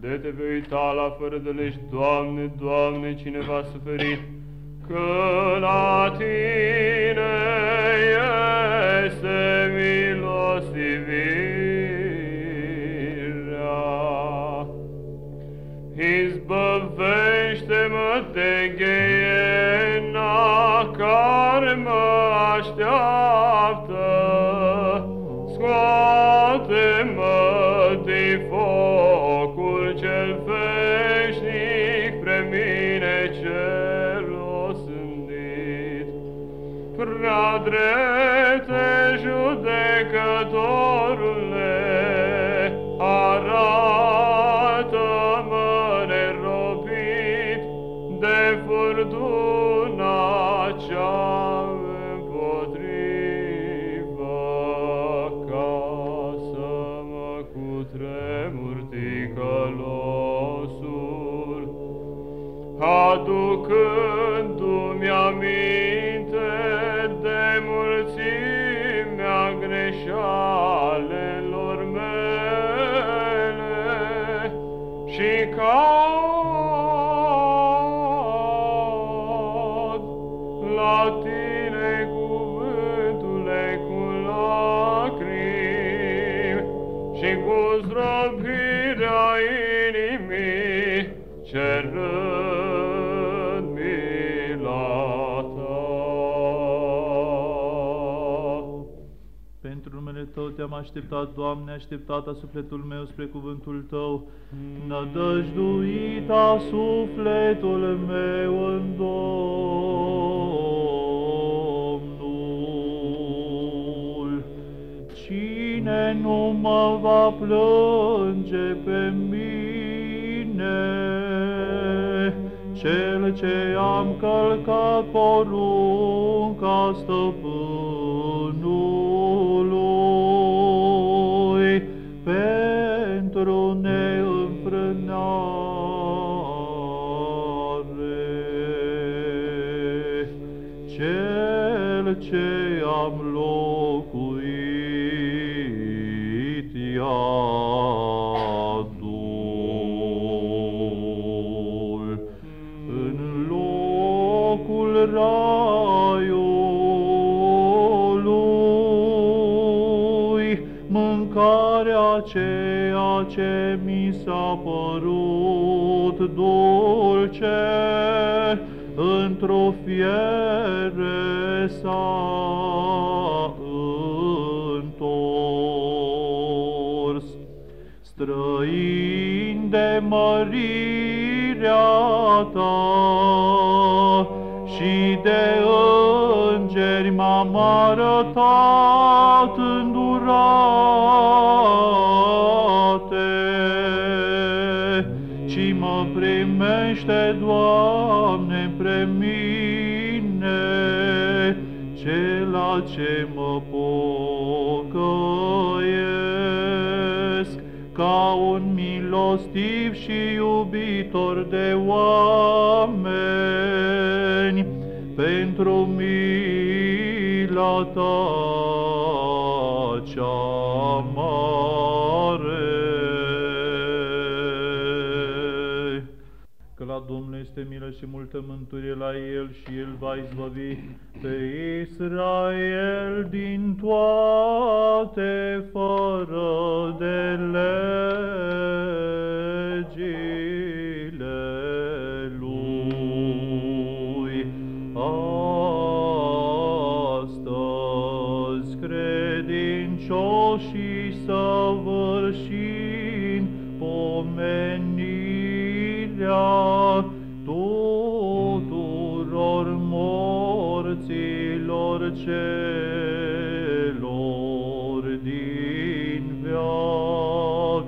De te vei uita la fără de legi, Doamne, Doamne, cine va suferit, că la Tine este milosivirea. Izbăvește-mă de ghiena care mă așteaptă, scoate-mă din focul padre. Mulțimea greșalelor mele și cad la tine cuvântule cu lacrimi și cu zdrobirea inimii cerând te-am așteptat, Doamne, așteptata sufletul meu spre cuvântul Tău, nădăjduita sufletul meu în Domnul. Cine nu mă va plânge pe mine, cel ce am călcat porunca stăpânului neînfrânare, cel ce am locuit mâncarea ceea ce mi s-a părut dulce, într-o fiere s-a întors. Străin de mărirea ta și de îngeri m-am arătat îndurate, cela ce mă pocăiesc, ca un milostiv și iubitor de oameni, pentru mila ta Că la Domnul este milă și multă mântuire la El și El va izbăvi pe Israel din toate fără de legile Lui. Astăzi credincioșii săvârșind celor din veac,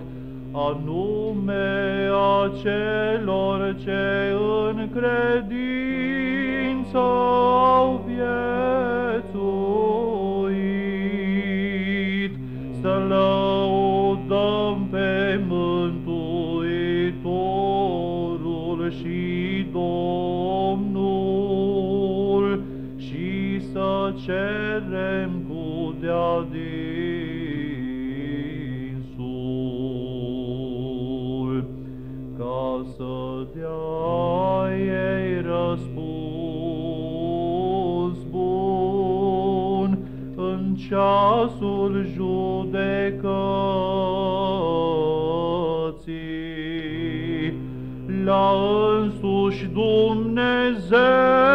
anume a celor ce în credință au viețuit, să cerem cu dea dinsul să dea ei răspuns bun în ceasul judecății. La însuși Dumnezeul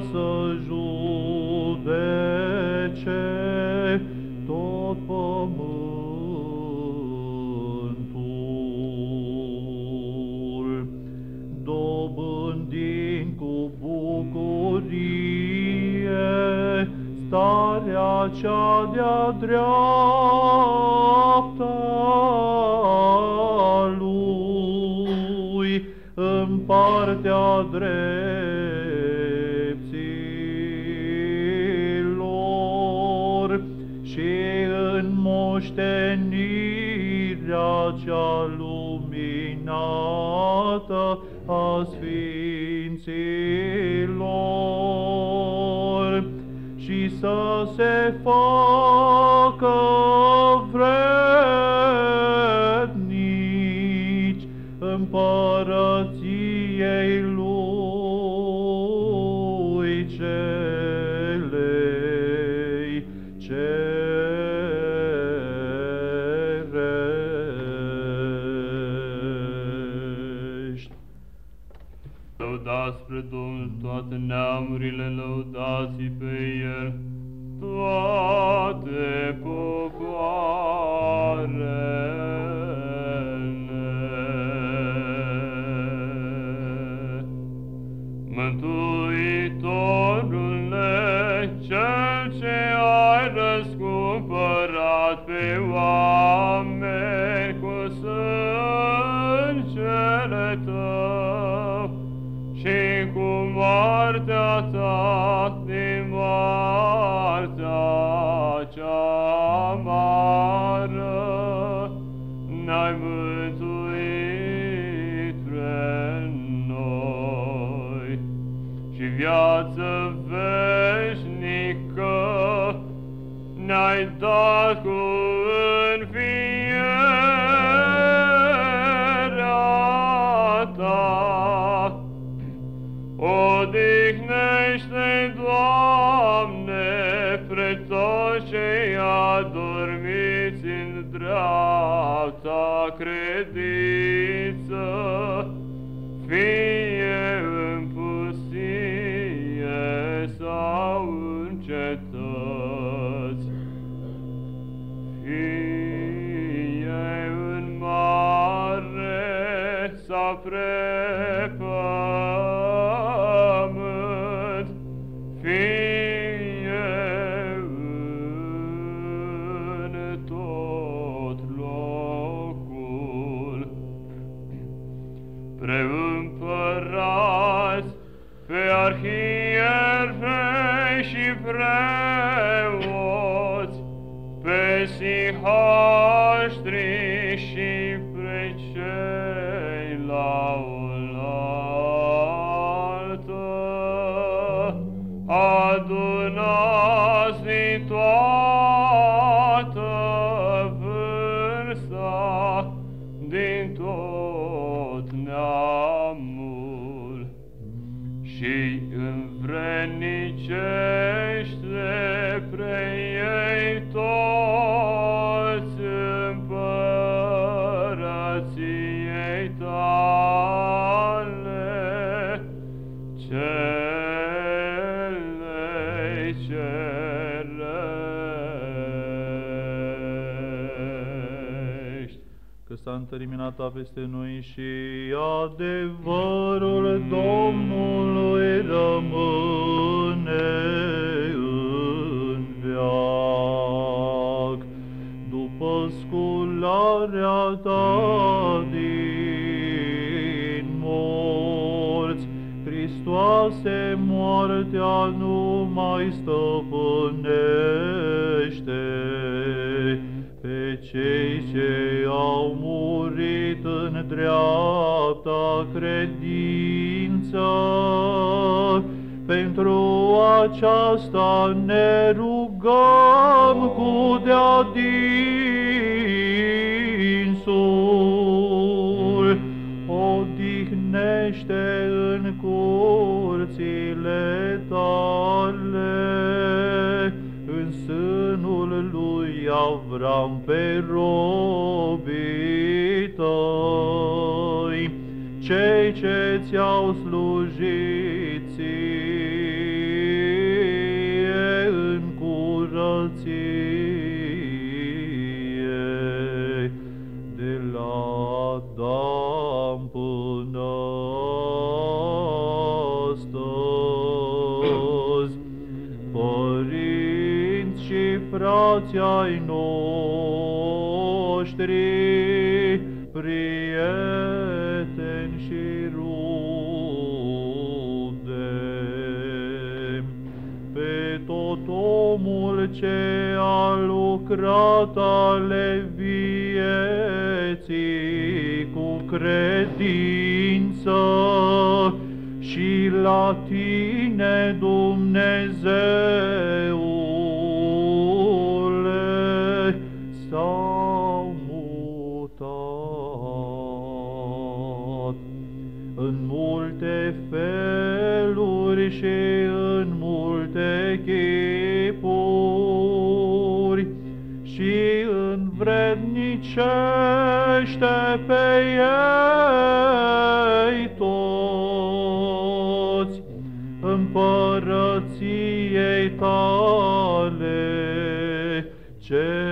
să judece tot pământul, dobândind cu bucurie starea cea de-a dreapta lui. În partea dreptilor moștenirea cea luminată a Sfinților. Și să se facă vrednici împărăției lui neamurile, lăudați pe El, toate popoarele. Mântuitorule, Cel ce ai răscumpărat pe oameni cu sângele Tău și cu moartea Ta din moartea cea amară, ne-ai mântuit pre noi. Și viață veșnică ne-ai dat cu alta credință, fie în pustie sau în cetăți, fie în mare sau pre pământ, fie cei la oaltă, adunați din toată vârsta, din tot neamul. Și învrednicește pre că s-a întărminat peste noi și adevărul Domnului rămâne în veac. După scularea ta din morți, Hristoase, moartea nu mai stăpânește pe cei ce au murit în dreapta credință, pentru Pentru aceasta ne rugăm cu deadinsul. Pero noștri, prieteni și rude, pe tot omul ce a lucrat ale vieții cu credință și la tine, Dumnezeule, învrednicește pe ei toți împărăției tale, ce